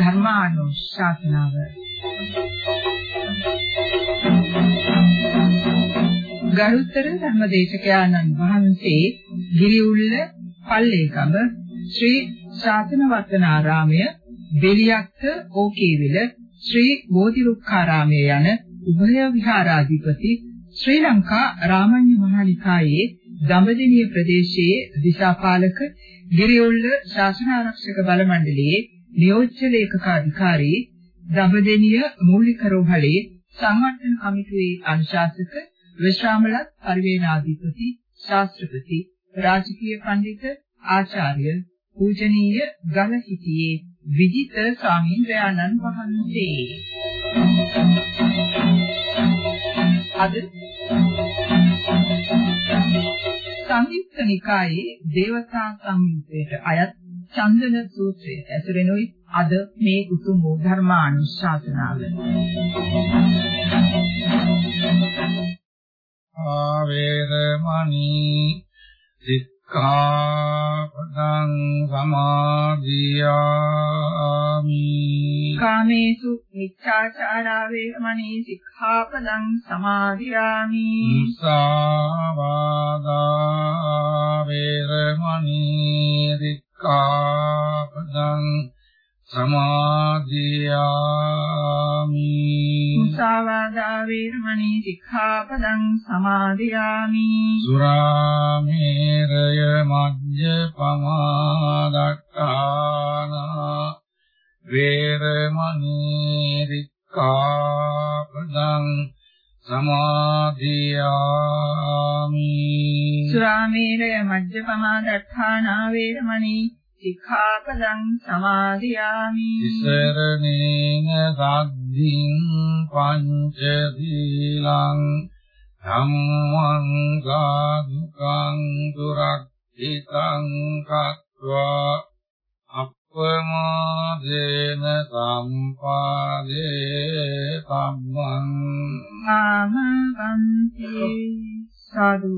ධර්මානුශාසනාව. ගරුතර ධර්මදේශකයාණන් වහන්සේ ගිරිඋල්ල පල්ලේකඹ ශ්‍රී ශාසනවත්තනාරාමය බෙලියක්ත ඕකේවිල ශ්‍රී බෝධිරුක්ඛාරාමය යන උභය විහාරාධිපති ශ්‍රී ලංකා රාමඤ්ඤ මහානිකායේ දඹදෙණිය ප්‍රදේශයේ දිසාපාලක ගිරිඋල්ල ශාසනාරක්ෂක බල මණ්ඩලයේ නියෝජ්‍ය ලේකකාධිකාරී දඹදෙණිය මූලික රෝහලේ සංවර්ධන කමිටුවේ අනුශාසක විශ්‍රාමලත් පරිවේනාධිපති ශාස්ත්‍රපති රාජකීය පඬිත ආචාර්ය පූජනීය ගලහිටියේ විජිත ස්වාමීන් වහන්සේ. අද සංයුක්ත නිකායේ දේවතා සංයුත්තේට අයත් චන්දන සූත්‍රයේ ඇසුරෙනුයි අද මේ උතුම් වූ ධර්මානුශාසනාව. ආවේරමණී සික්ඛාපදං සමාදියාමි කාමේසු මිච්ඡාචාරා වේරමණී සික්ඛාපදං සමාදියාමි. මුසාවාදා වේරමණී සික්ඛාපදං සමාදියාමි. මුසාවාදා වේරමණී සික්ඛාපදං සමාදියාමි. සුරාමේරය මජ්ජපමාදක්ඛාන වේරමණී සික්ඛාපදං සමාදියාමි සුරාමේරය මජ්ජපමා දත්තානා වේරමණී සික්ඛාපදං සමාදියාමි ඉසරණේන සද්ධින් පංච සීලං ධම්මං සාදුකං දුරක්ඛිතං කତ୍වා අප්පමාදේන සම්පාදේ සම්මං ආමන්ති සාදු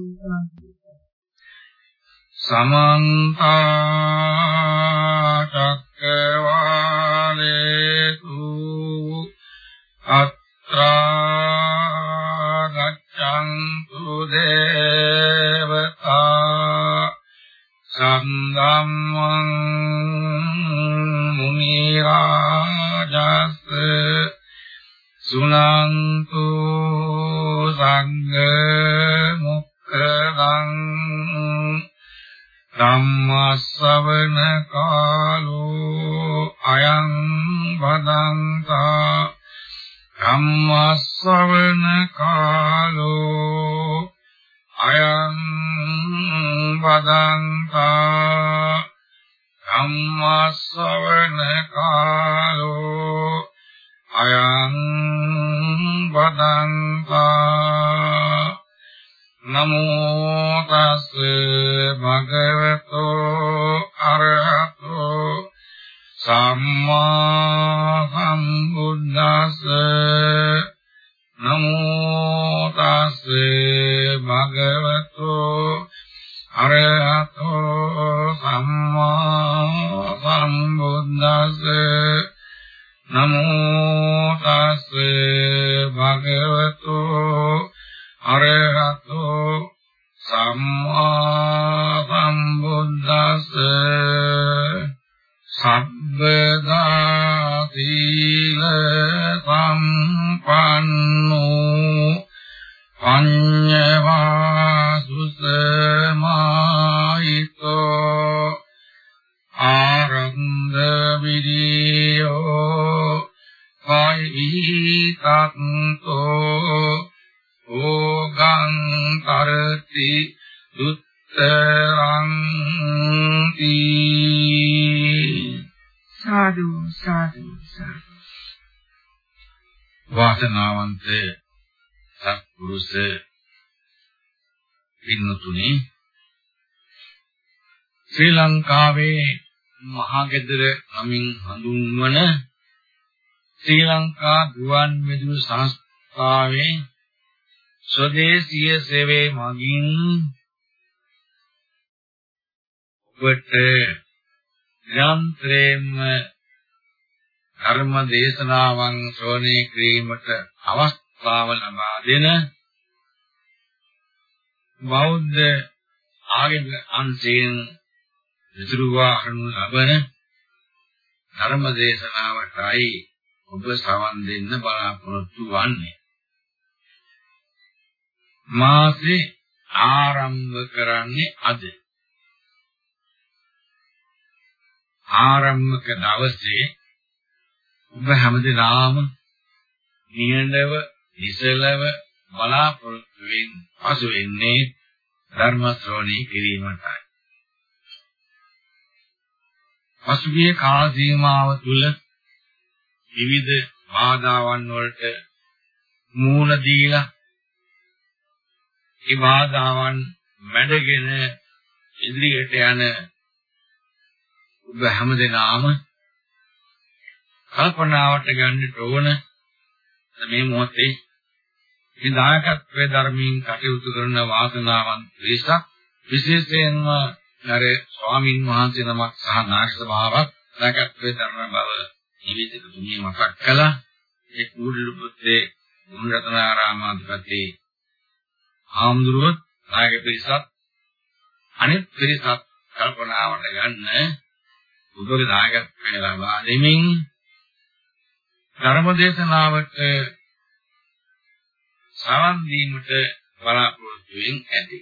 සමන්ත චක්කවාලේසු අත්‍රා ගච්ඡන්තු සුනන්තු 啊 වාසනාවන්ත සත්පුරුෂ පින්නතුනි ශ්‍රී ලංකාවේ මහගෙදර නමින් හඳුන්වන ශ්‍රී ලංකා ගුවන් විදුලි සංස්ථාවේ ස්වදේශීය සේවයේ මගින් ඔබට නිරන්තරයෙන්ම ධර්ම දේශනාවන් ශ්‍රවණය කිරීමට අවස්ථාව ලබා දෙන බෞද්ධ ආගමික අංශයෙන් විතුරුවා අරණු ලබන ධර්ම දේශනාවටයි ඔබ සවන් දෙන්න බලාපොරොත්තු වන්නේ. මාසේ ආරම්භ කරන්නේ අද. ආරම්භක දවසේ ඔබ හැමදෙනාම නිහඬව ඉසලව බලාපොරොත්තු වෙන පසු වෙන්නේ ධර්ම ශ්‍රවණය කිරීමටයි. පසුගිය කාල සීමාව තුළ විවිධ බාධාවන් වලට මූණ දීලා ඒ බාධාවන් මැඩගෙන ඉදිරියට යන ඔබ හැමදෙනාම කල්පනාවට ගන්නට ඕන මේ මොහොතේ මේ දායකත්වයේ ධර්මයෙන් කටයුතු කරන වාසනාවන්ත පිරිසක් විශේෂයෙන්ම අර ස්වාමින් වහන්සේ නමක් සහ නායක සභාවක් දායකත්වයේ ධර්ම බව ජීවිතේ තුමිය මතක් කළා. ඒ කුඩලු පුත්තේ මුනිරතනාරාමාධිපති ආම්දුරුවත් නායක පිරිසක් අනිත් පිරිසක් කල්පනාවට ගන්න ඔබගේ දායකත්වය ලබා දෙමින් ධර්ම දේශනාවට සවන් දීමට බලාපොරොත්තු වෙමින් ඇති.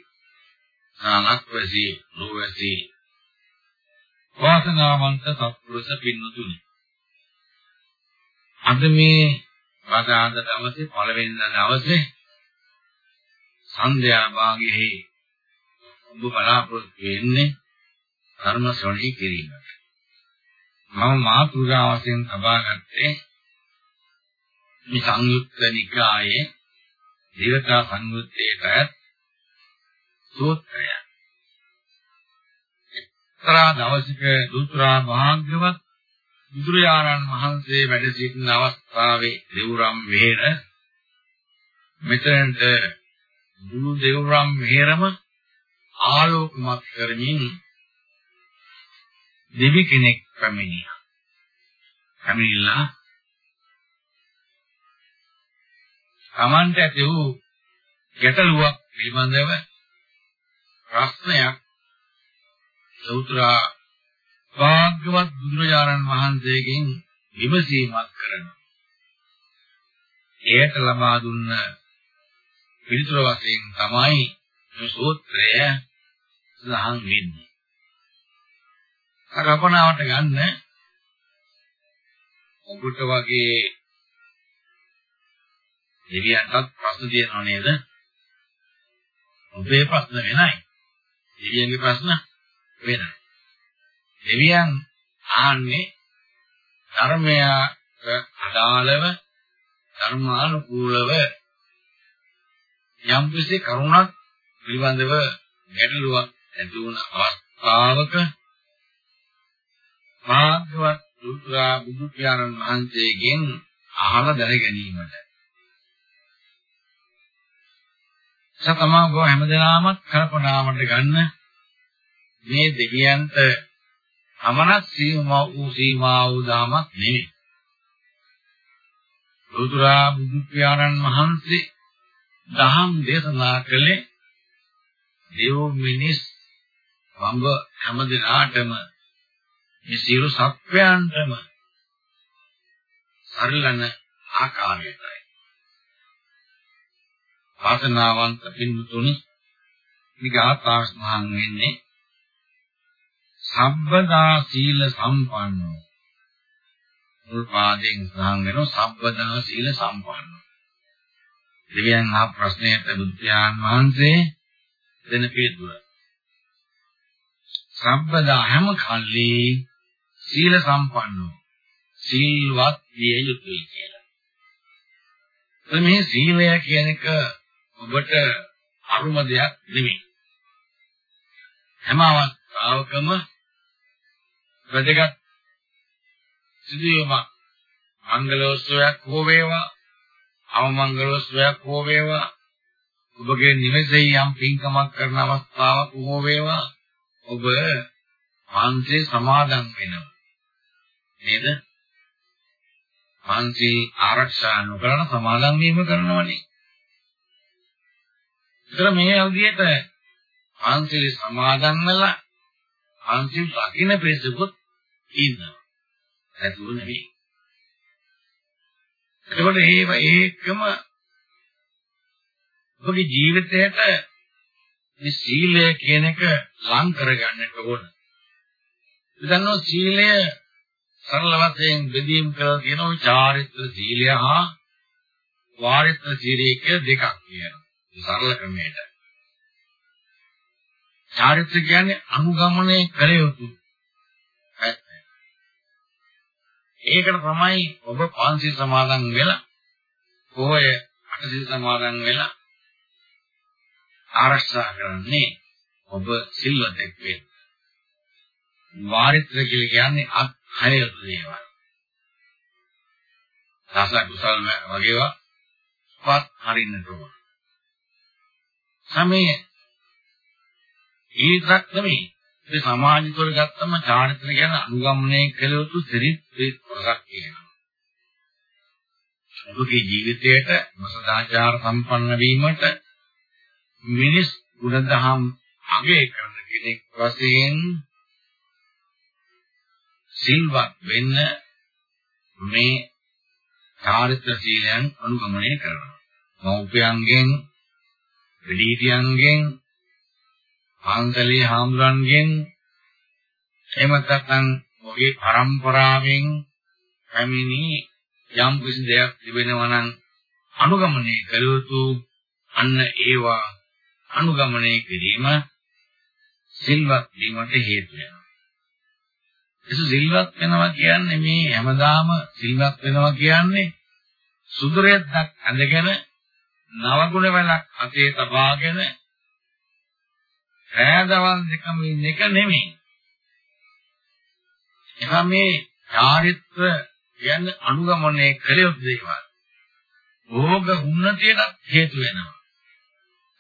නානක්වසී නොවසී වාසනාවන්ත සත්පුරුෂ පින්නතුනි. අද මේ වදාඳ දවසේ පළවෙනි දවසේ සන්ධ්‍යා භාගයේ ඔබ බලාපොරොත්තු වෙන්නේ ධර්ම ශ්‍රවණය කිරීමට. මම මාතුගා වශයෙන් තබා ගත්තේ මේ සංයුක්ත නිකායේ දේවතා සංයුත්තේට සූත්‍රය. එක්තරා දවසක දුත්‍රා භාග්‍යවත් බුදුරජාණන් වහන්සේ වැඩ සිටින අවස්ථාවේ දෙවුරම් වෙහෙර මෙතනට මුළු දෙවුරම් වෙහෙරම ආලෝකමත් කරමින් දෙවි කෙනෙක් පැමිණියා. පැමිණිලා Tamante ඇති වූ ගැටලුවක් පිළිබඳව ප්‍රශ්නයක් සෞත්‍රා භාග්‍යවත් බුදුරජාණන් වහන්සේගෙන් විමසීමක් කරනවා. එයට ලබා දුන්න පිළිතුර වශයෙන් තමයි මේ සූත්‍රය සඳහන් වෙන්නේ. කල්පනාවට ගන්න ඔබට වගේ දෙවියන්ටත් ප්‍රශ්න තියෙනව නේද? ඔබේ ප්‍රශ්න වෙනයි. දෙවියන්ගේ ප්‍රශ්න වෙනයි. දෙවියන් ආන්නේ ධර්මයට අදාළව ධර්මානුකූලව යම් කිසි කරුණක් පිළිබඳව ගැටලුවක් ඇති වුණ අවස්ථාවක භාග්‍යවත් දුර්ගා බුදු පියාණන් වහන්සේගෙන් අහලා දැන ගැනීමට සතමා ගෝ හැමදෙනාම කල්පනාවට ගන්න මේ දෙවියන්ට අමනක් සීමා වූ සීමා වූ දාමක් නෙවෙයි. ලෝතුරා බුදු පියාණන් වහන්සේ දහම් දේශනා කළේ දේව මිනිස් වඹ හැමදෙනාටම මේ සියලු සත්වයන්ටම සරලන ආකාරයටයි. වාසනාවන්ත පින්තුනි විගාතාස්මහන් වෙන්නේ සම්බදා සීල සම්පන්නෝ. උල්පාදයෙන් සහන් වෙනවා සම්බදා සීල සම්පන්නෝ. දෙවියන් අහ ප්‍රශ්නයට බුද්ධයන් වහන්සේ දෙන පිළිතුර. සම්බදා හැම කල්ලි සීල සම්පන්නෝ. සීලවත් විය යුතුයි කියලා. මේ සීලය කියන එක ඔබට අරුම දෙයක් නෙමෙයි. හැම අවස්ථාවකම වැදගත් සිදුවීමක් මංගලෝත්සවයක් හෝ වේවා අවමංගලෝත්සවයක් හෝ වේවා ඔබගේ නිවෙසේ යම් පින්කමක් කරන අවස්ථාවක් හෝ වේවා ඔබ පංචේ සමාදන් වෙනවා. නේද? පංචේ ආරක්ෂා නොකරන සමාදන් වීම කරනවනේ. ඒතර මේ විදිහට පංචේ සමාදන් වෙලා පංචේ රකින්න පිළිසුකුත් ඉන්නවා. නැතුව නෙවෙයි. එතකොට ඒව ඒකම ඔබගේ ජීවිතයට මේ සීලය කියන එක ලං කරගන්නට ඕන. ඉතින්ෝ සීලය සරල වශයෙන් බෙදීම් කරලා තියෙනවා චාරිත්‍ර සීලය හා වාරිත්‍ර සීලය කියලා දෙකක් කියනවා. සරල ක්‍රමයට. චාරිත්‍ර කියන්නේ අනුගමනය කළ යුතු පැත්ත. ඒකට තමයි ඔබ පංචශීල සමාදන් වෙලා පොය අටසිල් සමාදන් වෙලා ආරක්ෂා කරන්නේ ඔබ සිල්වතෙක් වෙන්න. වාරිත්‍ර කියලා කියන්නේ අත්හය දේවල්. දස කුසල් වගේවා පත් හරින්නට ඕන. සමය ඒකක් නෙමෙයි. ඒ සමාජ තුළ ගත්තම චාරිත්‍ර කියන අනුගමනය කළ යුතු සිරිත් කොටසක් කියනවා. ඔබගේ ජීවිතයට මසදාචාර සම්පන්න වීමට මිනිස් ගුණධම් අගය කරන කෙනෙක් වශයෙන් සිල්වත් වෙන්න මේ චාරිත්‍ර සීලයන් අනුගමනය කරනවා. මෞපියන්ගෙන්, විදීතියන්ගෙන්, ආංගලී හාමුදුරන්ගෙන් එහෙමත් නැත්නම් ඔහුගේ පරම්පරාවෙන් පැමිණි යම් කිසි දෙයක් තිබෙනවා නම් අනුගමනය කළ යුතු අන්න ඒවා අනුගමනය කිරීම සිල්වත් වීමට හේතු වෙනවා. ඒක සිල්වත් වෙනවා කියන්නේ මේ හැමදාම සිල්වත් වෙනවා කියන්නේ සුදුරෙද්දක් ඇඳගෙන නවගුණ වලක් අතේ තබාගෙන ඈදවල් දෙකම ඉන්න එක නෙමෙයි. එහා මේ චාරිත්‍ර කියන්නේ අනුගමනය කළ යුතු දේවල්. භෝග උන්නතියට හේතු වෙනවා.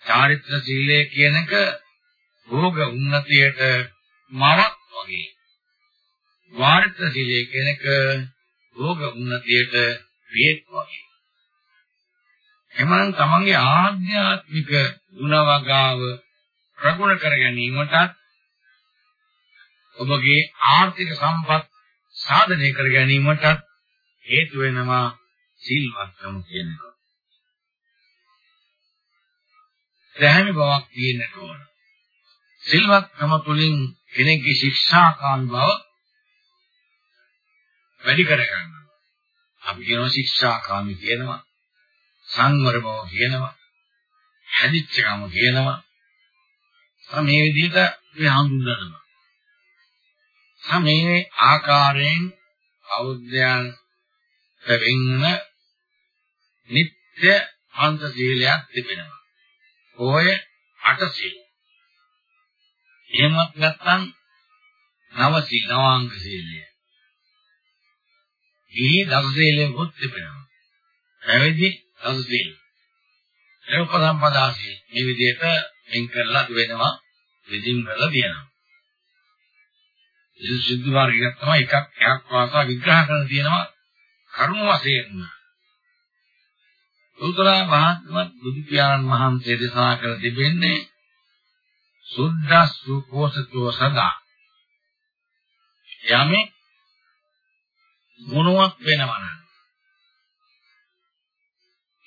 චාරිත්‍ර සීලය කියන එක භෝග උන්නතියට මරක් වගේ. වාරිත්‍ර සීලය කියන එක භෝග උන්නතියට පියෙක් වගේ. එමනම් තමන්ගේ ආධ්‍යාත්මික ගුණවගාව ප්‍රගුණ කර ගැනීමටත් ඔබගේ ආර්ථික සම්පත් සාධනය කර ගැනීමටත් හේතු වෙනවා සිල්වත්කම කියන එක. දැහැමි බවක් තියෙන්නට ඕන. සිල්වත්කම තුළින් කෙනෙක්ගේ ශික්ෂාකාමී බව වැඩි කරගන්නවා. අපි කියනවා ශික්ෂාකාමී කියනවා, සංවර බව කියනවා, හැදිච්චකම කියනවා. මේ විදිහට මේ හඳුන්වනවා. මේ ආකාරයෙන් බෞද්ධයන් වෙන්න නිත්‍ය අන්ත සීලයක් තිබෙනවා. ඔය අට සීල. එහෙමත් නැත්නම් නව සීල නවාංග සීලය. ඊ දස සීලෙකුත් තිබෙනවා. පැවිදි දස සීල. ඒ උපසම්පදා සීල. මේ විදිහට වෙන් කරලා වෙනවා විදින් කරලා තියෙනවා. ඒ සිද්ධ මාර්ගයක් තමයි එකක් එකක් වාසා විග්‍රහ කරලා තියෙනවා කර්ම වශයෙන්. උතුරා මහත්මත් බුදු පියාණන් වහන්සේ දේශනා කර තිබෙන්නේ සුද්ධස්සු කෝසතෝ සදා යමේ මොනවක් වෙනවනම්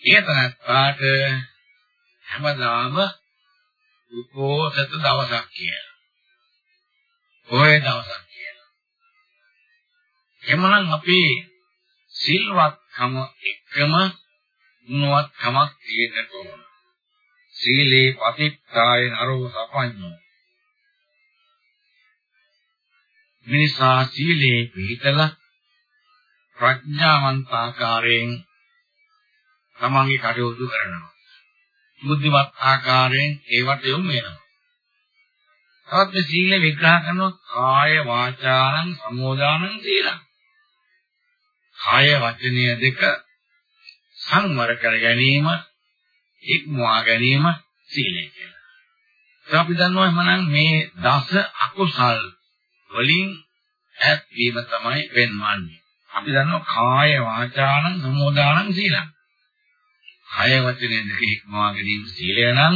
ඒතරත්පාට හැමදාම උපෝසත දවසක් කියලා. ඔය දවසක් කියලා. එමනම් අපේ සිල්වත්කම එක්කම ගුණවත්කමක් තියෙන්න ඕන. සීලේ පතිත්තාය නරෝ සපඤ්ඤෝ. මිනිසා සීලේ පිළිතලා ප්‍රඥාවන්ත ආකාරයෙන් තමන්ගේ කටයුතු කරනවා. බුද්ධිමත් ආකාරයෙන් ඒවට යොමු වෙනවා. තවත් මේ සීල විග්‍රහ කරනොත් කාය වාචාරං සමෝදානං සීලං. කාය වචනය දෙක සංවර කර ගැනීම ඉක්මවා ගැනීම සීලය කියලා. අපි දන්නවා එහෙනම් මේ දස අකුසල් වලින් ඈත් වීම තමයි වෙන්වන්නේ. අපි දන්නවා කාය වාචානං සමෝදානං සීලං. කය වචනේ දෙක ඉක්මවා ගැනීම සීලය නම්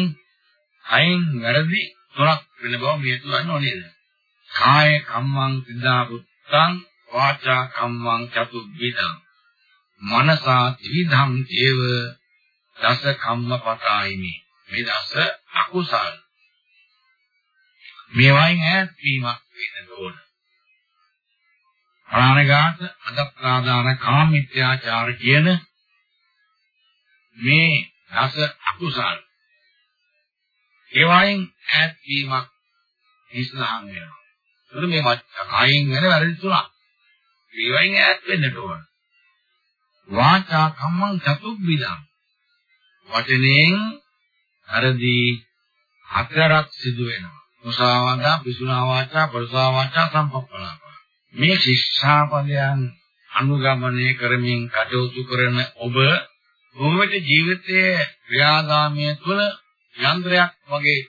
අයින් වැරදි තුනක් වෙන බව මේ තුනන්නේ නේද? කාය කම්මං සිද්ධා පුත්තං වාචා කම්මං චතුබ්බිදං. මනසා ත්‍රිධම් දේව දස කම්මපතායිමි මේ දස අකුසල්. මේවායින් ඈත් වීමක් වෙන්න ඕන. ප්‍රාණඝාත අදත්තාදාන කාමිත්‍යාචාර කියන මේ දස අකුසල් ඒවායින් ඈත් වීමක් ඉස්ලාම් වෙනවා. එතකොට මේ කයින් වෙන වැරදි තුනක්. ඒවායින් ඈත් වෙන්නට ඕන. වාචා කම්මං චතුබ්බිදං. වචනයෙන් අරදී හතරක් සිදු වෙනවා. මුසාවාදා පිසුනා වාචා පරුසා වාචා සම්පප්පලාප. මේ ශික්ෂාපදයන් අනුගමනය කරමින් කටයුතු කරන ඔබ භූමිත ජීවිතයේ ක්‍රියාදාමයේ තුළ යන්ත්‍රයක් වගේ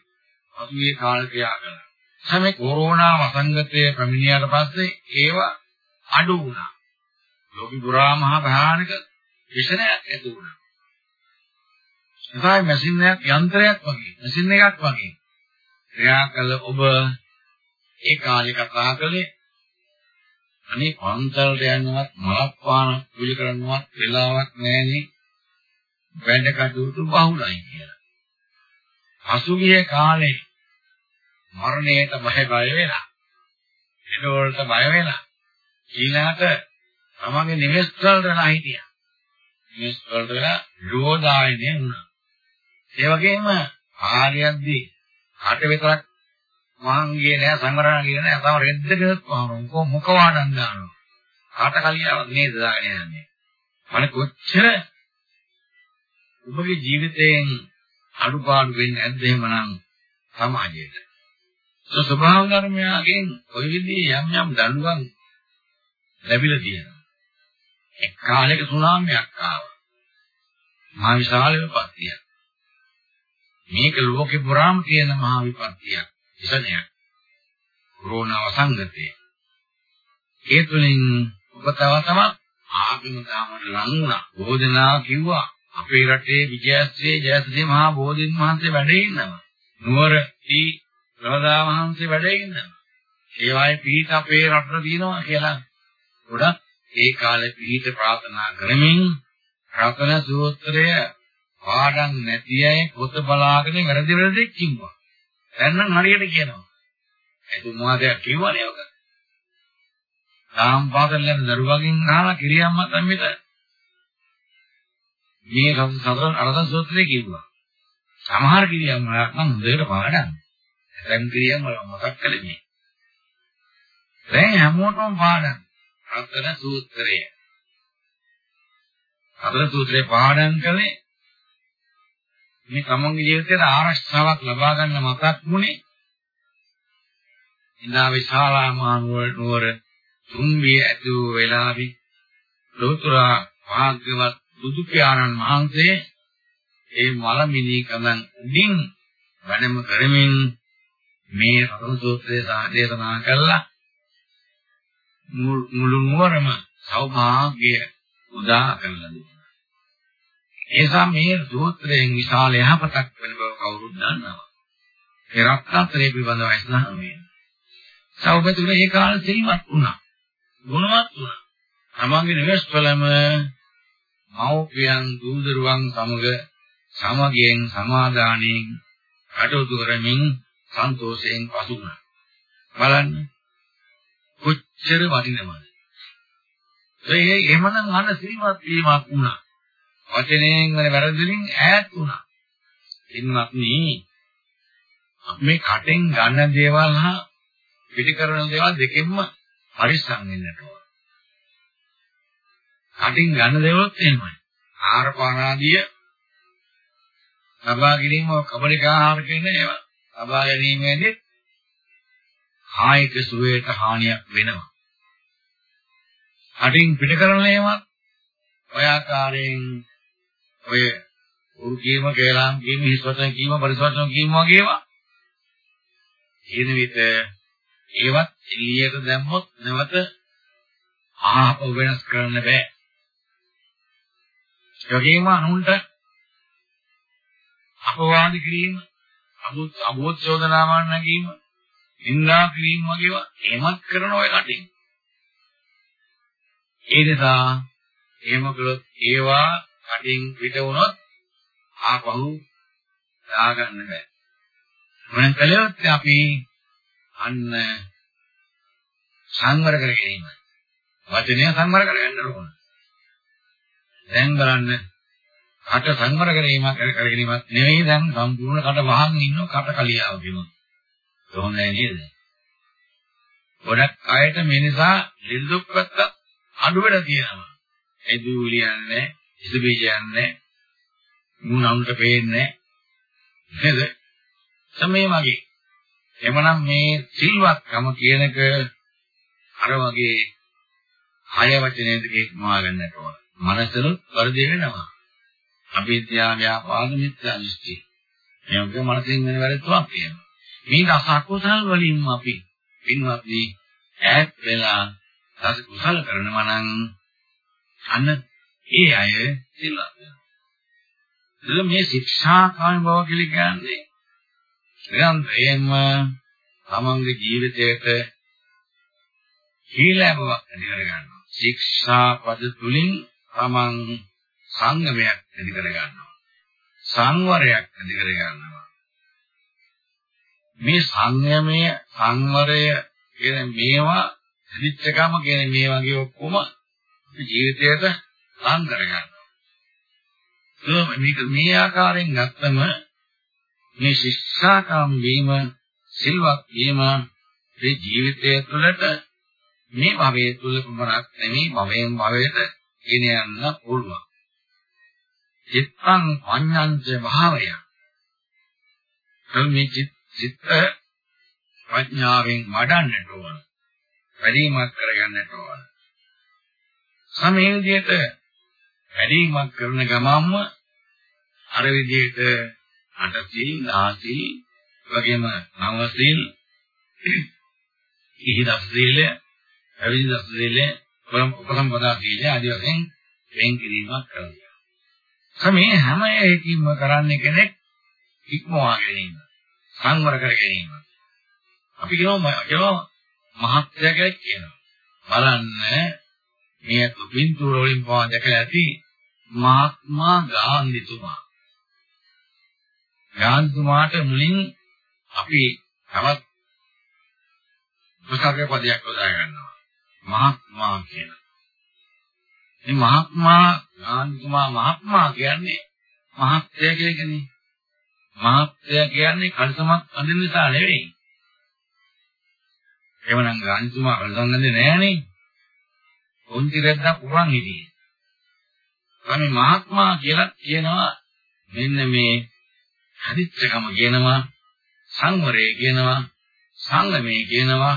පසුගිය කාලේ ක්‍රියා කළා. සමේ කොරෝනා වසංගතය පැමිණියාට පස්සේ ඒව අඩු වුණා. ලෝක පුරා මහ භයානක විෂණයක් ඇති වුණා. ඒකයි මැෂින් එකක් යන්ත්‍රයක් වගේ, මැෂින් එකක් වගේ. ක්‍රියා කළ ඔබ ඒ කාලේ කතා කළේ අනේ පන්සලට යනවත් මලක් පාන පිළි කරනවත් වෙලාවක් නැහෙනේ වැඩ කටයුතු බහුලයි කියලා. පසුගිය කාලේ මරණයට බය බය වෙලා, ඊළඟට බය වෙලා, ඊළඟට තමන්ගේ නිවෙස් වලට වෙලා හිටියා. නිවෙස් වලට වෙලා රෝදායනේ වුණා. ඒ වගේම ආර්යයන්දී කට විතරක් මහන්ගේ නෑ සංවරණ කියන නෑ තව රෙද්දකවත් මොකෝ මොක වාඩන් දානවා. කාට කලියාවක් නේද දාගෙන යන්නේ. අනේ කොච්චර ඔබගේ ජීවිතයෙන් අඩුපාඩු වෙන්නේ නැද්ද එහෙමනම් සමාජයට. ස්වභාව ධර්මයෙන් කොයි විදිහේ යම් යම් දඬුවම් ලැබිලා තියෙනවා. එක් කාලයක සුනාමියක් ආවා. මහා විශාල විපත්තියක්. මේක ලෝකෙ පුරාම තියෙන මහා විපත්තියක්. ඉසනයක්. කොරෝනා වසංගතය. ඒ තුලින් ඔබ තව තවත් ආගම තාමට ලං වුණා. බෝධනා කිව්වා අපේ රටේ විජයශ්‍රී ජයශ්‍රී මහා බෝධින් වහන්සේ වැඩ ඉන්නවා. නුවර ටී ප්‍රවදා වහන්සේ වැඩ ඉන්නවා. ඒ වගේ පිහිට අපේ රටට තියෙනවා කියලා ගොඩක් ඒ කාලේ පිහිට ප්‍රාර්ථනා කරමින් රතන සූත්‍රය පාඩම් නැති අය පොත බලාගෙන වැරදි වැරදි කිව්වා. දැන් නම් හරියට කියනවා. එතුමාදයක් කිව්වනේ ඔක. තාම් පාසල් යන දරුවගෙන් අහලා කිරියම්මත් අම්මිට මේ සතර අරදන් සූත්‍රය කිව්වා. සමහර කිරියම්මලා නම් හොඳට පාඩම්. දැන් කිරියම්මල මතක් කළේ මේ. දැන් හැමෝටම පාඩම්. රතන සූත්‍රය. රතන සූත්‍රේ පාඩම් කළේ මේ තමන්ගේ ජීවිතයට ආරක්ෂාවක් ලබා ගන්න මතක් වුණේ ඉඳා විශාලා මානුවර නුවර තුන්විය ඇතු වෙලාවි ලෝතුරා භාග්‍යවත් බුදු පියාණන් වහන්සේ ඒ මලමිනී කමෙන් උඩින් වැඩම කරමින් මේ රතන සූත්‍රය දේශනා කළා මුළු නුවරම සෞභාග්‍ය උදා කරලා දුන්නා ඒසා මේ සූත්‍රයෙන් විශාල යහපතක් වෙන බව කවුරුත් දන්නවා. ඒ රත්නත්‍රේ පිළිබඳව ඉස්ලාමයේ. සෞබතුල ඒ කාලේ සිල්වත් වුණා. ගුණවත් වුණා. තමන්ගේ නිවෙස්වලම මව්පියන් දූදරුවන් සමග සමගියෙන් සමාදානයෙන් කටයුතු කරමින් සන්තෝෂයෙන් පසු වුණා. බලන්න කොච්චර වටිනවද? ඒ එහෙමනම් අන සිල්වත් වීමක් වුණා. වචනයෙන් වල වැරදිලින් ඈත් වුණා. ඉන්නත්නි මේ කටෙන් ගන්න දේවල් හා පිටිකරන දේවල් දෙකෙන්ම පරිස්සම් වෙන්නට ඕන. කටින් ගන්න දේවල්ත් එහෙමයි. ආහාර පාන ආදිය ලබා ගැනීම කබලික ආහාර කියන ඒවා ලබා ගැනීමේදී කායික සුවයට හානියක් වෙනවා. කටින් පිටිකරන ඒවා ඔය ආකාරයෙන් ඔය උරු කීම, කේලම් කීම, හිස් වචන කීම, පරිස් වචන කීම වගේ ඒවා. කියන විට ඒවත් එළියට දැම්මොත් නැවත ආපහු වෙනස් කරන්න බෑ. යෝගීම අනුන්ට අපවාද කිරීම, අමුත් අමුත් චෝදනාවන් නැගීම, ඉන්ද්‍රා කිරීම වගේවා එහෙමත් කරන ඔය කටින්. ඒ නිසා එහෙම කළොත් ඒවා කටින් පිට වුණොත් ආපහු දාගන්න බෑ. මොන කළොත් අපි අන්න සංවර කරගෙන වචනය සංවර කරගන්න ඕන. දැන් බලන්න කට සංවර කිරීමක් කරගැනීමක් නෙවෙයි දැන් සම්පූර්ණ කට වහන් ඉන්නව කට කලියාව කියනවා. කොහොමද නේද? ගොඩක් අයට මේ නිසා දෙල්දුක් පැත්ත අඩු වෙලා තියෙනවා. ඒ දූලියන්නේ, ඉසුබීජයන්නේ, මුණුන්ට පේන්නේ නේද? සමේ වගේ. එමනම් මේ සිල්වත්කම කියනක අර වගේ හය වචනයක ඉක්මවා ගන්නට ඕන. මනසලුත් වර්ධය වෙනවා. අවිද්‍යාව ව්‍යාපාද මිත්‍යා දෘෂ්ටි. මේක මනසින් වෙන වැඩ තුනක් තියෙනවා. මේ දස අකුසල් වලින් අපි පින්වත්නි ඈත් වෙලා දස කුසල කරනවා නම් අන්න ඒ අය සිල්වත් වෙනවා. මේ ශික්ෂාකාම බව කියලා කියන්නේ නිරන්තරයෙන්ම තමන්ගේ ජීවිතයට හීලෑමක් ඇති කර ගන්නවා. ශික්ෂා පද තුලින් තමන් සංගමයක් ඇති කර ගන්නවා. සංවරයක් ඇති කර ගන්නවා. මේ සංයමය සංවරය කියන මේවා දිච්චකම කියන මේ වගේ ඔක්කොම ජීවිතයට ලං කර ගන්නවා. මේක මේ ආකාරයෙන් ගත්තම මේ ශික්ෂාකාම වීම සිල්වත් වීම මේ ජීවිතය තුළට මේ භවයේ තුල පමණක් නෙමෙයි භවයෙන් භවයට ගෙන යන්න පුළුවන්. චිත්තං පඤ්ඤංච භාවය. මේ චිත්ත ප්‍රඥාවෙන් වඩන්නට ඕන. වැඩිමත් කරගන්නට ඕන. සමේ විදිහට වැඩිමත් කරන ගමන්ම අර විදිහට අටසිල්, දාසිල් වගේම නවසිල්, ඉහිදස් සීලය, අවිදි දස් සීලය, උපසම්පදා සීලය ආදී වශයෙන් වෙන් කිරීමක් කරනවා. සමේ හැම එකකින්ම කරන්නේ කෙනෙක් ඉක්මවා ගැනීම, සංවර කර ගැනීම. අපි කියනවා කියනවා මහත්ය කියලා කියනවා. බලන්න මේ පින්තූර වලින් පවා දැකලා ඇති මහත්මා ගාන්ධිතුමා. ගාන්ධිතුමාට මුලින් අපි තවත් උපසර්ග පදයක් යොදා ගන්නවා. මහත්මා කියන. මේ මහත්මා ගාන්ධිතුමා මහත්මා කියන්නේ මහත්ය කියලා කියන්නේ. මහත්ය කියන්නේ කල්සමක් අඳින්න නිසා නෙවෙයි. එවනම් ගාන්ධිතුමා කල්සම් අඳින්නේ නෑනේ. පොන්ති රැද්දක් උරන් හිටියේ. අනේ මහත්මා කියලා කියනවා මෙන්න මේ හදිච්චකම කියනවා සංවරය කියනවා සංගමේ කියනවා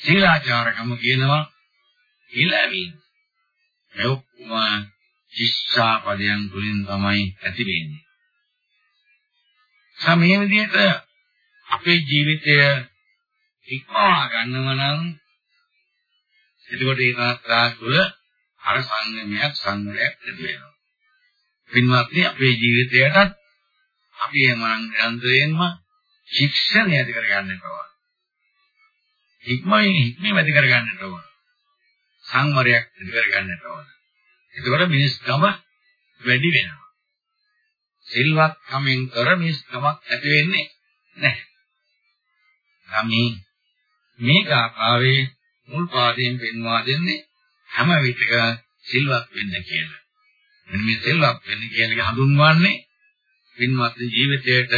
සීලාචාරකම කියනවා ඊළැවීම මේ ඔක්කොම ශිෂ්ඨා පදයන් තුලින් තමයි ඇති වෙන්නේ. සමේ විදිහට අපේ ජීවිතය ඉක්මවා ගන්නව නම් එතකොට ඒ තාත්තා තුළ අර සංයමයක් සංවරයක් ඇති වෙනවා. පින්වත්නි අපේ ජීවිතයටත් අපි එමනම් ග්‍රන්ථයෙන්ම ශික්ෂණය ඇති කර ගන්නට ඕන. ඉක්මනින් ඉක්මනින් ඇති කර ගන්නට ඕන. සංවරයක් ඇති කර ගන්නට ඕන. එතකොට මිනිස්කම වැඩි වෙනවා. සිල්වත් කමෙන් කර මිනිස්කමක් ඇති වෙන්නේ නැහැ. ගමී මේ ගාථාවේ මුල් පාදයෙන් පෙන්වා දෙන්නේ හැම විටක සිල්වත් වෙන්න කියලා. මෙන්න මේ සිල්වත් වෙන්න කියන එක හඳුන්වන්නේ පින්වත් ජීවිතයට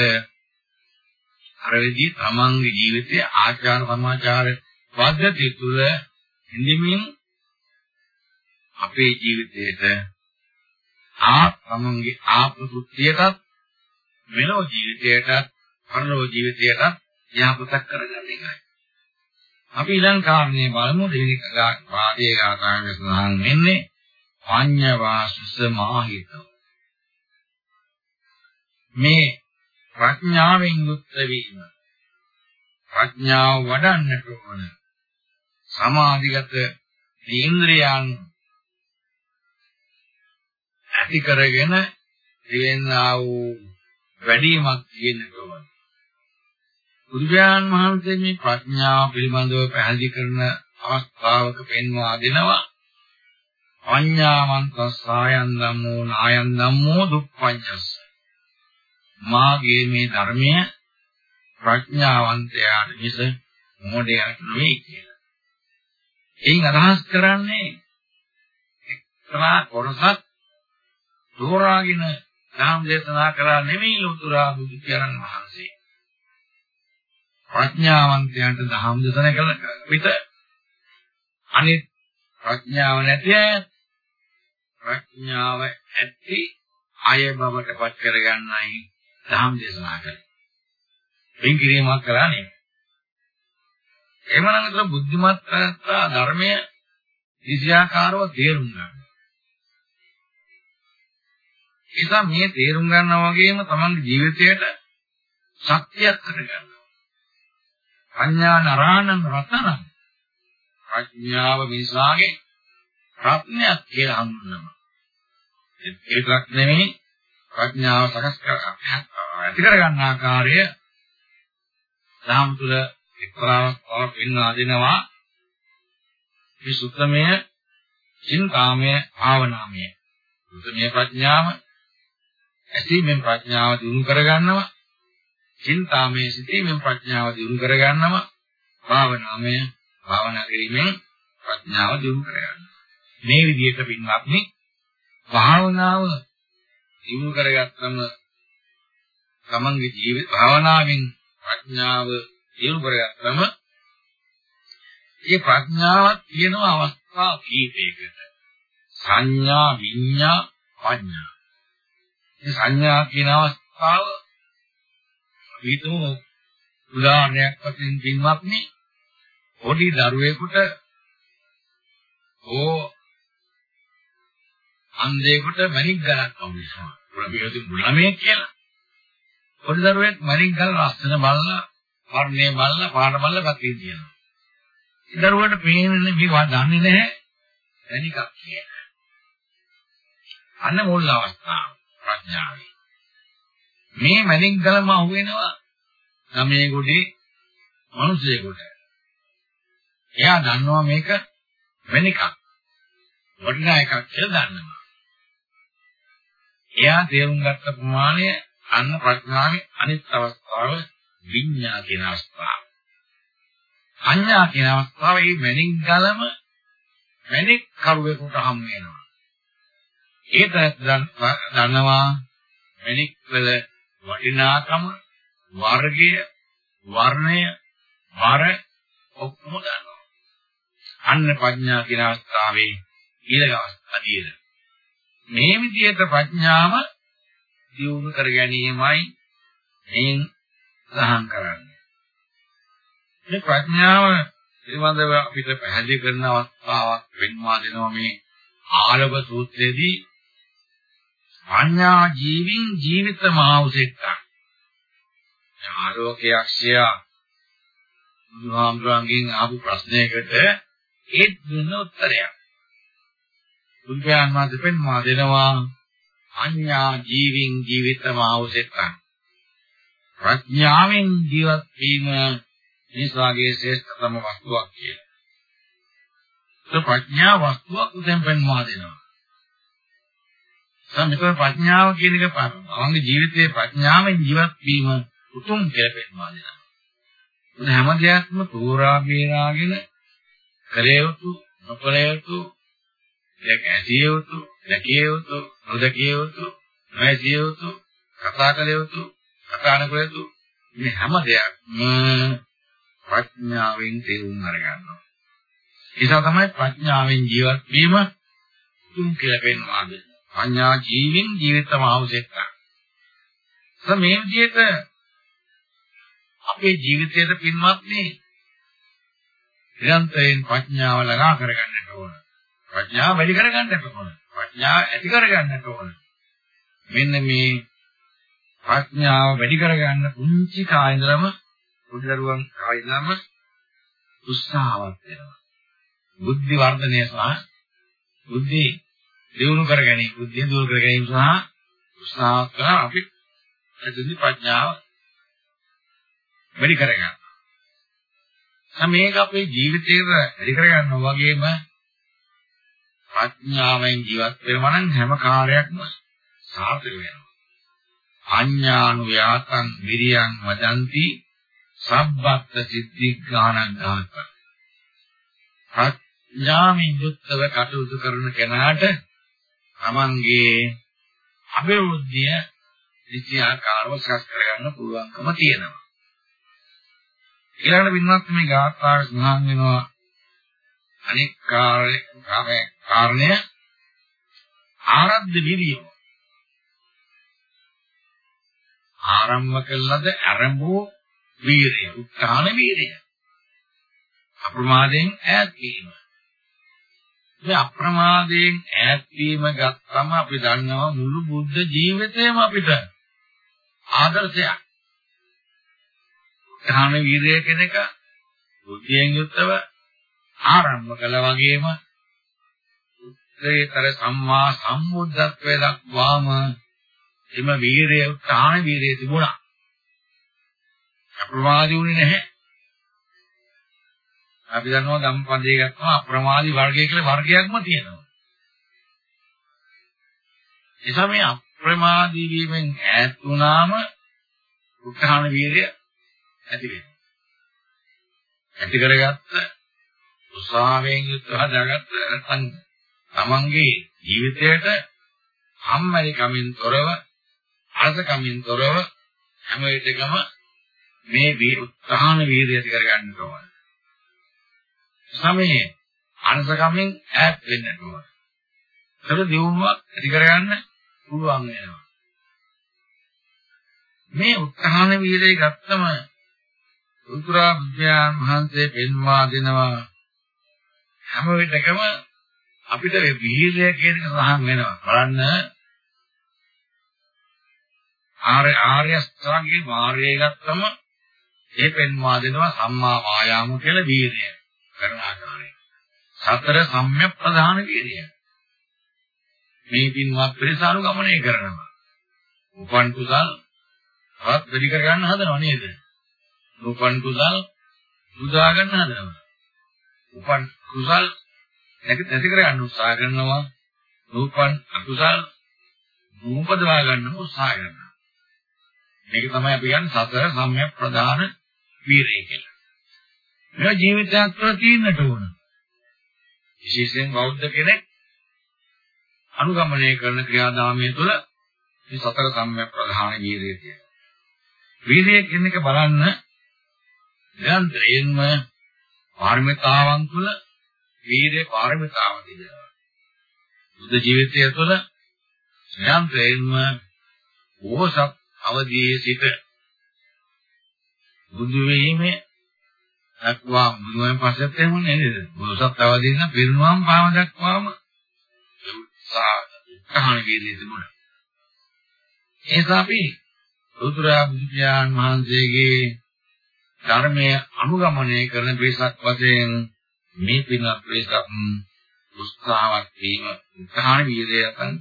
අර වෙදී තමන්ගේ ජීවිතයේ ආචාර සමාචාර පද්ධතිය තුළ හිඳමින් අපේ ජීවිතයට ආ තමන්ගේ ආපෘතියටත් මෙලෝ ජීවිතයටත් පරලෝ ජීවිතයටත් යහපතක් කරගන්න එකයි. අපි ඊළඟ කාරණේ බලමු දෙවෙනි වාදයේ ආකාරයෙන් සඳහන් වෙන්නේ පඤ්ඤවාසුස මාහිතෝ මේ ප්‍රඥාවෙන් යුක්ත වීම ප්‍රඥාව වඩන්නට ඕන. සමාධිගත ඉන්ද්‍රියයන් ඇති කරගෙන තියෙනා වූ වැඩිමක් කියනක ඕන. බුදුරජාන් වහන්සේ මේ ප්‍රඥාව පිළිබඳව පැහැදිලි කරන අවස්ථාවක පෙන්වා දෙනවා අඤ්ඤාමන්තස්සායන් ධම්මෝ නායන් ධම්මෝ දුප්පඤ්ඤස්ස මාගේ මේ ධර්මය ප්‍රඥාවන්තයාට මිස මොඩයට නෙවෙයි කියලා. එයින් අදහස් කරන්නේ එක්තරා කොටසක් තෝරාගෙන ධම් දේශනා කරා නෙවෙයි ලුතුරා බුදු පියාණන් වහන්සේ. ප්‍රඥාවන්තයන්ට ධම් දේශනා කළ විට අනිත් ප්‍රඥාව නැති අය ප්‍රඥාව ඇති අය බවට පත් කරගන්නයි ධම් දේශනා කළේ. වෙන් කිරීමක් කරන්නේ. එහෙමනම් අතන බුද්ධිමත් කරත්තා ධර්මය විෂයාකාරව තේරුම් ගන්න. ඒසම මේ තේරුම් ගන්නා වගේම තමන්ගේ ජීවිතයට ශක්තියක් කරගන්නවා. පඤ්ඤා නරාණං රතනං ප්‍රඥාව මිසාගේ රත්නයක් කියලා හඳුන්වනවා. ඒකක් නෙමෙයි ප්‍රඥාව සකස් කර ඇති කර ගන්න ආකාරය දහම් තුල එක්තරාවක් පව පෙන්වා දෙනවා. මේ සුත්තමය චින්තාමය ආවනාමය සුත්තමය ප්‍රඥාව ඇසීමෙන් ප්‍රඥාව දිනු කරගන්නවා. චින්තාමය සිතීමෙන් ප්‍රඥාව දිනු කරගන්නවා. භාවනාමය භාවනා කිරීමෙන් ප්‍රඥාව දිනු කරගන්නවා. මේ විදිහට පින්වත්නි භාවනාව දිනු කරගත්තම තමන්ගේ ජීවිත භාවනාවෙන් ප්‍රඥාව දිනු කරගත්තම මේ ප්‍රඥාවක් තියෙන අවස්ථා කීපයකට. සංඥා විඤ්ඤා පඤ්ඤා මේ සංඥා කියන අවස්ථාව විතු උදාහරණයක් වශයෙන් පින්වත්නි පොඩි දරුවෙකුට ඕ අන්ධයෙකුට මණික් ගලක් අවශ්‍යයි. ප්‍රබියතු ළමයෙක් කියලා. පොඩි දරුවෙක් මණික් ගල ලස්සන බලලා, වර්ණය බලලා, පාට බලලා පැත්තේ තියෙනවා. ඒ දරුවට පේන්නේ මේවා දන්නේ නැහැ. මණිකක් කියලා. අන්න මුල් අවස්ථාව ප්‍රඥාවේ. මේ මණික් ගලම අහුවෙනවා ළමයෙකුගේ මිනිසෙකුට. එයා දන්නවා මේක මණිකක්. වටිනා එකක් කියලා දන්නවා. එයා තේරුම් ගත්ත ප්‍රමාණය අන්න ප්‍රඥාවේ අනිත් අවස්ථාව විඤ්ඤා කියන අවස්ථාව. අඤ්ඤා කියන අවස්ථාව මේ මැණික් ගලම මැණික් කරුවෙකුට හම් වෙනවා. ඒක දන්නවා මැණික් වල වටිනාකම වර්ගය වර්ණය වර ඔක්කොම දන්නවා. අන්න ප්‍රඥා කියන අවස්ථාවේ ඊළඟ අවස්ථාවේදී මේ විදිහට ප්‍රඥාව දියුණු කර ගැනීමයි මෙයින් සහන් කරන්නේ. මේ ප්‍රඥාව පිළිබඳව අපිට පැහැදිලි කරන අවස්ථාවක් වෙන්වා දෙනවා මේ ආලව සූත්‍රයේදී පඤ්ඤා ජීවින් ජීවිත මහෞසෙක්කා. ආලෝකයක්ෂය බුදුහාමුදුරන්ගෙන් ආපු ප්‍රශ්නයකට ඒ දුන්න උත්තරයක්. බුදුන් වහන්සේ පෙන්වා දෙනවා අඤ්ඤා ජීවින් ජීවිතම අවශ්‍යකම් ප්‍රඥාවෙන් ජීවත් වීම නිසාගේ ශ්‍රේෂ්ඨතම වස්තුවක් කියලා. ඒ ප්‍රඥා වස්තුවක් උදෙන් පෙන්වා දෙනවා. සම්මිතව ප්‍රඥාව කියන එක අවංග ජීවිතයේ ප්‍රඥාවෙන් ජීවත් වීම උතුම් කියලා පෙන්වා දෙනවා. මොන හැම දෙයක්ම තෝරා බේරාගෙන කලේ යුතු නොකලේ යුතු ඒක ඇසිය යුතු, දැකිය යුතු, නොදකිය යුතු, නොඇසිය යුතු, කතා කළ යුතු, කතා නොකළ යුතු මේ හැම දෙයක්ම ප්‍රඥාවෙන් තේරුම් අරගන්නවා. ඒසා තමයි ප්‍රඥාවෙන් ජීවත් වීම තුන් කියලා පෙන්වා දෙන්නේ. ප්‍රඥා ජීවින් ජීවිතම අවශ්‍යක. මේ විදිහට අපේ ජීවිතයේ පින්වත්නි නිරන්තරයෙන් ප්‍රඥාව ළඟා කරගන්නට ඕන. ප්‍රඥාව වැඩි කරගන්නට ඕන. ප්‍රඥාව ඇති කරගන්නට ඕන. මෙන්න මේ ප්‍රඥාව වැඩි කරගන්න පුංචි කායින්දරම පොඩි දරුවන් කායිනම උත්සාහවත් වෙනවා. බුද්ධි වර්ධනය සහ බුද්ධි දියුණු කර ගැනීම, බුද්ධිය දියුණු කර ගැනීම සහ උත්සාහ කරන අපි එදිනි ප්‍රඥාව වැඩි කරගන්න. මේක අපේ ජීවිතේට වැඩි කරගන්නවා වගේම ප්‍රඥාවෙන් ජීවත් වෙනවා නම් හැම කාර්යයක්ම සාර්ථක වෙනවා. අඥානු යාතං විරියං වදಂತಿ සබ්බත් සිද්ධිග්ගානං ගාත. ප්‍රඥාවෙන් යුක්තව කටයුතු කරන කෙනාට තමන්ගේ අභිවෘද්ධිය විද්‍යාකාරව සකස් කරගන්න පුළුවන්කම තියෙනවා. ඊළඟට වින්නත් මේ ගාථාවේ සඳහන් වෙනවා අනික් කාරණය ආරද්ධ විරිය. ආරම්භ කළද ආරම්භෝ වීරිය, උත්සාහන වීරිය. අප්‍රමාදයෙන් ඈත් වීම. මේ අප්‍රමාදයෙන් ඈත් වීම ගත්තම අපි දන්නවා මුළු බුද්ධ ජීවිතේම අපිට ආදර්ශයක්. ධාන වීරය කෙනෙක් බුද්ධියෙන් යුක්තව ආරම්භ කළා වගේම උත්තරීතර සම්මා සම්බුද්ධත්වයට දක්වාම එම වීරය ධාන වීරය තිබුණා. අප්‍රමාදී වුණේ නැහැ. අපි දන්නවා ධම්පදේ ගත්තම අප්‍රමාදී වර්ගය කියලා වර්ගයක්ම තියෙනවා. එසම මේ අප්‍රමාදී වීමෙන් ඈත් වුණාම උත්හාන වීරය ඇති වෙනවා. ඇති කරගත්ත උසාවෙන් යුක්තව හදාගත්ත නැත්නම් තමන්ගේ ජීවිතයට හම්මරි කමින් තොරව අරස කමින් තොරව හැම විටකම මේ වී උත්හාන වීර්යය ඇති කරගන්න ඕන. සමේ අනසකමින් ඈත් වෙන්න ඕන. ඒතර දියුණුවක් ඇති කරගන්න පුළුවන් වෙනවා. මේ උත්හාන වීර්යය ගත්තම උතුරා බුද්ධයන් වහන්සේ පෙන්වා දෙනවා හැම විටකම අපිට වීර්යය කියන එක සහන් වෙනවා. බලන්න ආර්ය ආර්ය අෂ්ටාංගික මාර්ගය ගත්තම ඒ පෙන්වා දෙනවා සම්මා වායාම කියලා වීර්යය කරන ආකාරය. සතර සම්‍යක් ප්‍රධාන වීර්යය. මේ පින්වත් පිරිස අනුගමනය කරනවා. උපන් කුසල් තවත් වැඩි කර ගන්න හදනව නේද? උපන් කුසල් බුදා ගන්න හදනවා. උපන් කුසල් නැති නැති කර ගන්න උත්සාහ කරනවා. උපන් අකුසල් නූපදවා ගන්න උත්සාහ කරනවා. මේක තමයි අපි කියන්නේ සතර සම්‍යක් ප්‍රධාන වීරය කියලා. මේ ජීවිතයක් තුළ තියෙන්නට ඕන. විශේෂයෙන් බෞද්ධ කෙනෙක් අනුගමනය කරන ක්‍රියාදාමය තුළ මේ සතර සම්‍යක් ප්‍රධාන වීරය තියෙනවා. වීරය කියන එක බලන්න නිරන්තරයෙන්ම පාරමිතාවන් තුළ වීරේ පාරමිතාව තිබෙනවා. බුද්ධ ජීවිතය තුළ නිරන්තරයෙන්ම ඕසත් අවදියේ සිට බුදු වීමේ දක්වා බුදුන් පස්සෙත් එහෙම නේද? බෝසත් අවදීන පිරිනුවම් පාව දක්වාම සාහන වීර්යය තිබුණා. ඒක අපි උතුරා බුදුපියාණන් වහන්සේගේ ධර්මය අනුගමනය කරන පිරිසක් වශයෙන් මේ පින්වත් පිරිසක් උත්සාහවත් වීම උත්සාහන වීර්යයන්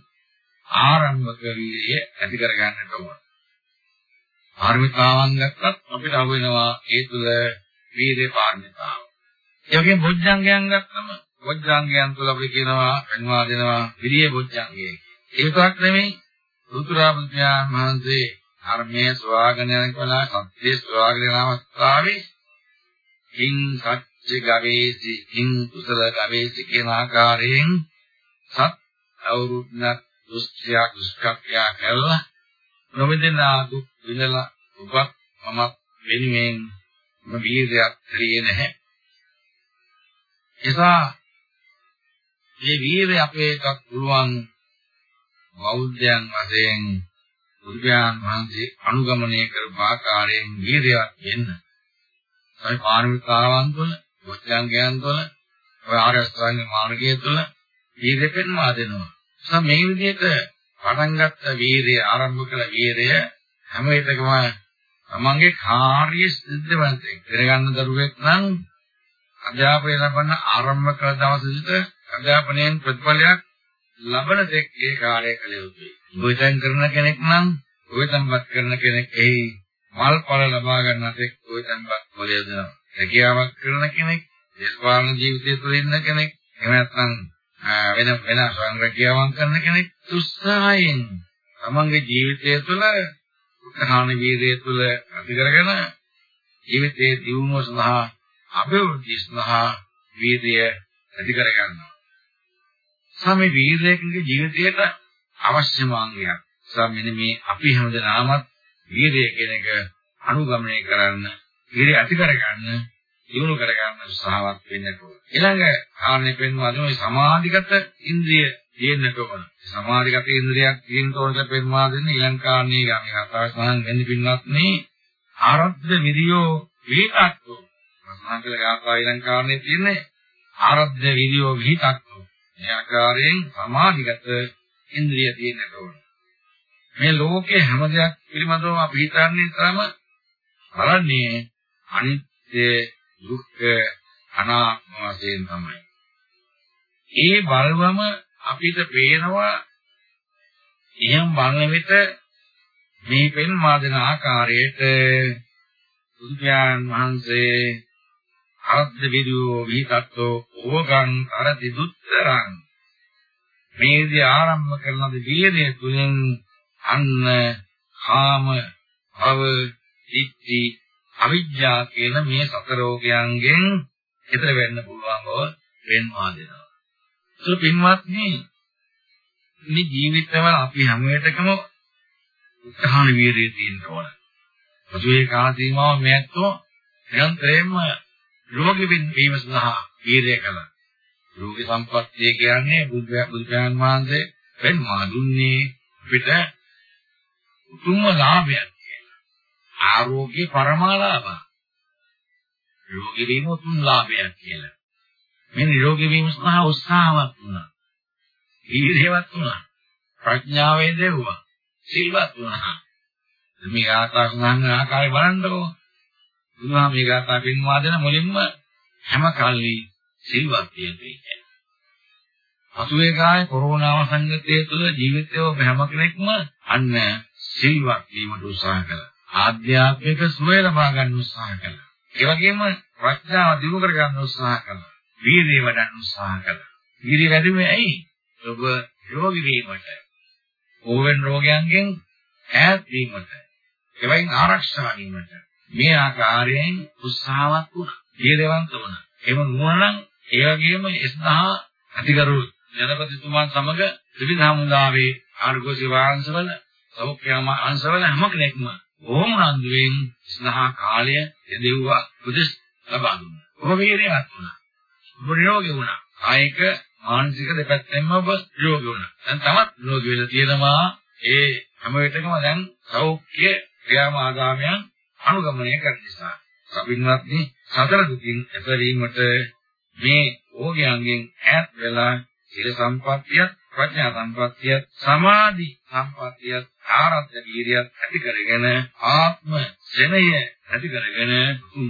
ආරම්භක වීර්යය ඇති කර ගන්නට ඕන. පාරමිතාවන් ගත්තත් අපිට අහු වෙනවා ඒ තුල වීර්ය පාරමිතාව. ඒ වගේම බොජ්ජංගයන් ගත්තම බොජ්ජංගයන් තුල අපි කියනවා වෙනවා දෙනවා විරිය බොජ්ජංගය. ඒ විතරක් නෙමෙයි රුතුරා බුද්ධයන් වහන්සේ ධර්මයේ ස්වාගන කළා සත්‍ය ස්වාගන අවස්ථාවේ හිං සත්‍ය ගවේසි හිං කුසල ගවේසි කියන ආකාරයෙන් සත් අවුරුද්දක් දුස්ත්‍යා දුෂ්කප්පයා කළා නොමෙදනා දුක් විඳලා ඔබත් මම වෙනුවෙන් මම වීරයක් හරියේ නැහැ. එසා මේ වීරය අපේ එකක් පුළුවන් බෞද්ධයන් වශයෙන් බුදුන් වහන්සේ අනුගමනය කරපු ආකාරයෙන් වීරයක් වෙන්න. ඒ පාරමිතාවන් තුළ, බුද්ධංගයන් තුළ, ඔය ආරස්ථාංග මාර්ගය තුළ වීරය පෙන්වා දෙනවා. එසා මේ විදිහට පටන් ගත්ත වීරය ආරම්භ කළ වීරය හැම විටකම තමන්ගේ කාර්ය සිද්ධවන්තෙක් කරගන්න දරුවෙක් නම් අධ්‍යාපනය ලබන ආරම්භ කළ දවස සිට අධ්‍යාපනයෙන් ප්‍රතිඵලයක් ලබන තෙක් ඒ කාර්යය කළ යුතුයි. ගොවිතැන් කරන කෙනෙක් නම් ගොවිතැන්පත් කරන කෙනෙක් එහි මල්ඵල ලබා ගන්න තෙක් ගොවිතැන්පත් වල යෙදෙනවා. රැකියාවක් කරන කෙනෙක්, දේශපාලන ජීවිතය තුළ ඉන්න කෙනෙක්, එහෙම නැත්නම් වෙන වෙන සංරක්ෂාවන් කරන කෙනෙක් උත්සාහයෙන් තමන්ගේ ජීවිතය තුළ උත්හාන වීර්යය තුළ ඇති කරගෙන ජීවිතයේ දියුණුව සඳහා අභිවෘද්ධිය සඳහා වීර්යය ඇති කර ගන්නවා. සමේ වීර්යයේ ජීවිතයට අවශ්‍යම අංගයක්. සමෙන්න මේ අපි හැමදෙනාමත් වීර්යය කියන එක අනුගමනය කරන්න, වීර්යය ඇති කර ගන්න, දියුණු කර ගන්න උත්සාහවත් වෙන්න ඕන. ඊළඟ කාරණේ පෙන්වනවා මේ සමාධිගත ඉන්ද්‍රිය තියෙන්නට ඕන. සමාධිගත ඉන්ද්‍රියක් තියෙන තෝරට පෙන්වා දෙන්නේ ඊළඟ කාරණේ ගාමී කතාව සමහන් වෙන්නේ පින්වත් මේ ආරද්ධ විරියෝ විහිතක්කෝ. සමාන්තර ගාථා ඊළඟ කාරණේ තියෙන්නේ ආරද්ධ විරියෝ විහිතක්කෝ. මේ ආකාරයෙන් සමාධිගත ඉන්ද්‍රිය තියෙන්නට ඕන. මේ ලෝකේ හැම දෙයක් පිළිබඳව අපි හිතන්නේ තරම බලන්නේ අනිත්‍ය දුක්ඛ අනාත්ම වශයෙන් තමයි. ඒ බලවම අපිට පේනවා එහෙම බලන විට මේ පෙන්වා දෙන ආකාරයට බුදුන් වහන්සේ අර්ධ විදෝ විතත්ෝ ඕගං අරති දුත්තරං මේදී ආරම්භ කරන දීර්ය තුලින් අන්න කාම භව ඉක්ති අවිජ්ජා කියන මේ සතර රෝගයන්ගෙන් ඈතර වෙන්න පුළුවන් බව පෙන්වා දෙනවා. ඒක පින්වත්නි මේ ජීවිතවල අපි හැම වෙලකම උත්හාන වීරිය තියෙන්න ඕන. පසුවේ කාල සීමාව මෙයත්ෝ නිරන්තරයෙන්ම රෝගී වීම සඳහා වීරිය කළා. රෝගී සම්පත්තිය කියන්නේ බුද්ධ බුදුන් වහන්සේ පෙන්වා දුන්නේ අපිට උතුම්ම ලාභයක් කියලා. ආරෝග්‍ය පරමාලාභ. රෝගී වීම උතුම් ලාභයක් කියලා. මේ නිරෝගී වීම සඳහා උත්සාහවත් වුණා. ඊර්යවත් වුණා. ප්‍රඥාවෙන් දෙවුවා. සිල්වත් වුණා. මේ ආකාර සඳහන් ආකාරය බලන්නකෝ. බුදුහා මේ ගාථා පෙන්වා දෙන මුලින්ම හැම කල්ලි සිල්වත් වෙන්නේ. පසුවේ කාලේ කොරෝනා සංගතය තුළ ජීවිතය හැම කෙනෙක්ම අන්න සිල්වත් වීමට උත්සාහ කළා. ආධ්‍යාත්මික සුවය ලබා ගන්න උත්සාහ කළා. ඒ වගේම ප්‍රඥාව දිනු කර ගන්න උත්සාහ කළා. වීර්යය වඩන්න උත්සාහ කළා. වීර්යය වැඩිමේ ඇයි? ඔබ රෝගී වීමට. ඕවෙන් රෝගයන්ගෙන් ඈත් වීමට. එවයින් ආරක්ෂා වීමට. මේ ආකාරයෙන් උත්සාහවත් වුණා. වීර්යවන්ත වුණා. එහෙම නුවණනම් ඒ වගේම එස්නහා අතිගරු ජනපතිතුමන් සමග ත්‍රිවිධ හමුදාවේ ආර්ගෝ සේවාංශවල සෞඛ්‍යම අංශවල හැම කෙනෙක්ම බොහොම නන්දුවෙන් ස්නහා කාලය දෙව්වා බුදස් ලබා දුන්නා. ඔබ වීරයවත් වුණා. ඔබ නිරෝගී වුණා. කායික මානසික දෙපැත්තෙන්ම ඔබ නිරෝගී වුණා. දැන් තවත් නිරෝගී වෙලා තියෙනවා. ඒ හැම විටකම දැන් සෞඛ්‍ය ක්‍රියාම ආගාමයන් අනුගමනය කරන නිසා. සබින්වත්නි සතර දුකින් එතරීමට මේ ඕගයන්ගෙන් ඈත් වෙලා සීල සම්පත්තියත් ප්‍රඥා සම්පත්තියත් සමාධි සම්පත්තියත් ආරද්ධ වීරියත් ඇති කරගෙන ආත්ම සෙනය ඇති කරගෙන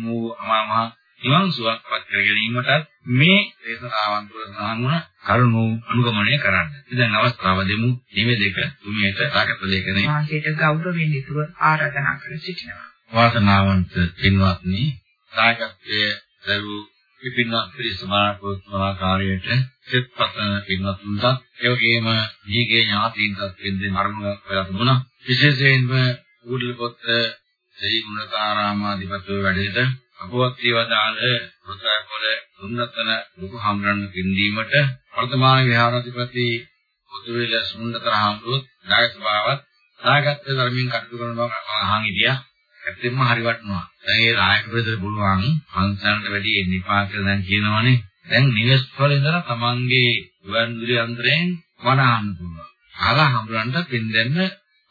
වූ අමාමහ නිවන් සුවපත් කර ගැනීමටත් මේ දේශනාවන් තුළ සඳහන් වන කරුණු අනුගමනය කරන්න. ඉතින් අවස්ථාව දෙමු මේ දෙක තුමියට රාගත ලේඛනේ. වාසයට ගෞරවයෙන් යුතුව ආරාධනා කර සිටිනවා. වාසනාවන්ත පින්වත්නි, දායකත්වයේ දරූ විපින්වත් පිරිසමාකාරයට සෙත්පතන පින්වත්තුන්ට ඒ වගේම දීගේ ඥාතීන්ටත් වෙන්නේ මරණ වෙලා තිබුණා. විශේෂයෙන්ම ඌඩලපොත් ශ්‍රී ගුණකාරාමාධිපතිව වැඩේට අපවත් දේවදාල රුද්‍රපොළ දුන්නතන ලොකු හම්රන්න පින්දීමට වර්තමාන විහාරාධිපති පොතුවේල සුන්දතර හාමුදුරුවෝ නායක සභාවත් නායකත්ව ධර්මයෙන් කටයුතු කරනවා අහන් හිටියා ඇත්තෙන්ම හරි වටනවා. දැන් ඒ රායක ප්‍රදේශ පුළුවන් අංශයන්ට වැඩි එන්නිපා කියලා දැන් කියනවනේ. දැන් නිවෙස් වල ඉඳලා තමන්ගේ ගුවන්විදුලි යන්ත්‍රයෙන් වනාන්න පුළුවන්. ආලා හම්බුරන්ට පින් දෙන්න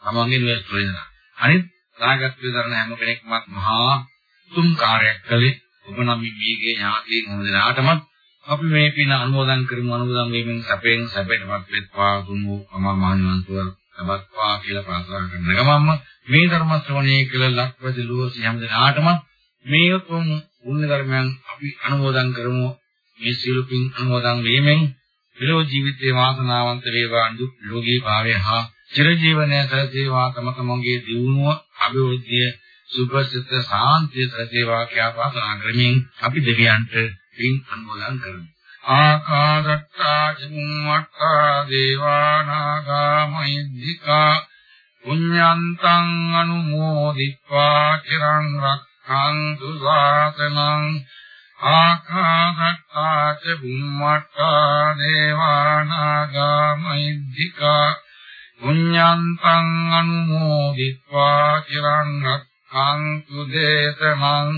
තමන්ගේ නිවෙස් වල ඉඳලා. අනිත් රාගත්වයේ දරන හැම කෙනෙක්මත් මහා තුම් කාර්යයක් කළේ ඔබ නම් මේගේ ඥාතීන් මොන දෙනාටමත් අපි මේ පින අනුමෝදන් කරමු අනුමෝදන් වීමෙන් සැපෙන් සැපයටපත් වෙත්වා තුමු අමා මහ නිවන් සුව ලබත්වා කියලා ප්‍රාර්ථනා කරන ගමන්ම මේ ධර්ම ශ්‍රවණය කළ ලක්වැසි ලෝසි හැම දිනාටම මේ උතුම් පුණ්‍ය ධර්මයන් අපි අනුමෝදන් කරමු. මේ සියලු පින් අනුමෝදන් වීමෙන් මෙලොව ජීවිතේ වාසනාවන්ත වේවා දුක් ලෝකී භාවය හා චිරජීවනය සැලසේවා තම තමන්ගේ දියුණුව අභිවෘද්ධිය සුභසිත සාන්තිය සැලසේවා කියා ප්‍රාර්ථනා කරමින් අපි දෙවියන්ට පින් අනුමෝදන් කරමු. ආකාදත්තා චුම්මත්තා දේවානාගා මහිද්దికා පුඤ්ඤන්තං අනුමෝදිත්වා චිරං රක්ඛන්තු සාසනං ආකාදත්තා චුම්මත්තා දේවානාගා මහිද්దికා පුඤ්ඤන්තං අනුමෝදිත්වා චිරං රක්ඛන්තු දේශනං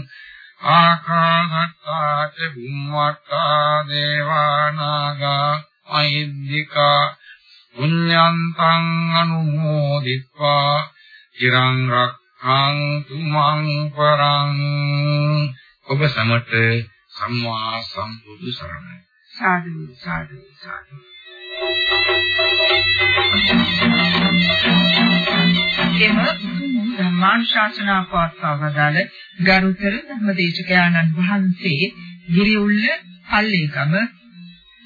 ආකාශත්තාච බුම්මත්තා දේවානාගා මහිද්దికා පුඤ්ඤන්තං අනුමෝදිත්වා চিරං රක්ඛන්තු මං පරං ඔබ සමට සම්මා සම්බුදු සරණයි. සාදු සාදු සාදු. දෙම ධර්මානුශාසනා පවත්වා වදාළ ගරුතර ධර්මදේශකයාණන් වහන්සේ ගිරිඋල්ල පල්ලේගම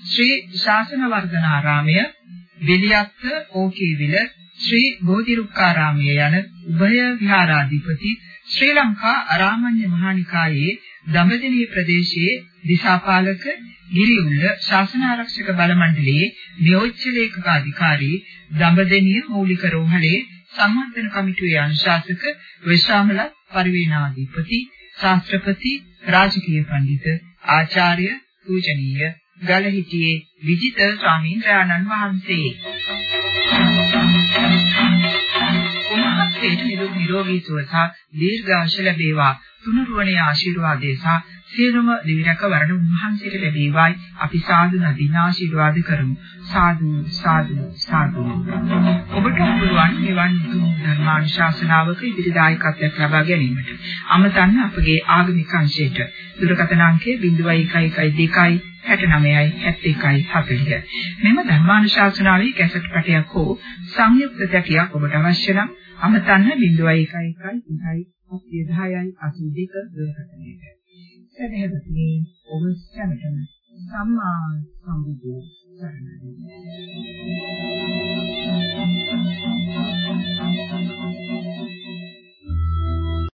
ශ්‍රී ශාසන වර්ධනාරාමය බෙලියත්ත ඕකේවිල ශ්‍රී බෝධිරුක්කාරාමය යන උභය විහාරාධිපති ශ්‍රී ලංකා අරාමඤ්ඤ මහානිකායේ දඹදෙණිය ප්‍රදේශයේ දිසාපාලක ගිරිඋල්ල ශාසන ආරක්ෂක බල මණ්ඩලයේ නියෝජ්‍ය ලේකකාධිකාරී දඹදෙණිය මූලික රෝහලේ සම්මන්ත්‍රණ කමිටුවේ අනුශාසක විශ්‍රාමල පරිවේනාධිපති ශාස්ත්‍රපති රාජකීය පඬිතු ආචාර්ය පූජනීය ගලහිටියේ විජිත ස්වාමීන් වහන්සේ. උන්වහන්සේට නිරෝගී සුව සහ දීර්ඝාෂ ලැබේවා. තුනුරුවනේ ආශිර්වාදේ සහ සියලුම දිවිරක වරණ උන්වහන්සේට ලැබේවායි. අපි සාදු නදින ආශිර්වාද කරමු. සාදු සාදු සාදු. ඔබට පුළුවන් මෙවන් දුක් ධර්මානුශාසනාවක ඉදිරි දායකත්වයක් ලබා ගැනීමට. අමතන්න අපගේ ආගමික අංශයට. දුරකථන අංකය 0112 69යි 71යි 40 මෙම ධර්මානුශාසනාවේ කැසට් පටයක් හෝ සංයුක්ත තැටියක් ඔබට අවශ්‍ය නම් අමතන්න 0.11යි 3යි 10යි 82 දුරකථනයට. සදහවතුනි ඔබ සැමටම සම්මා සම්බුදු සරණයි.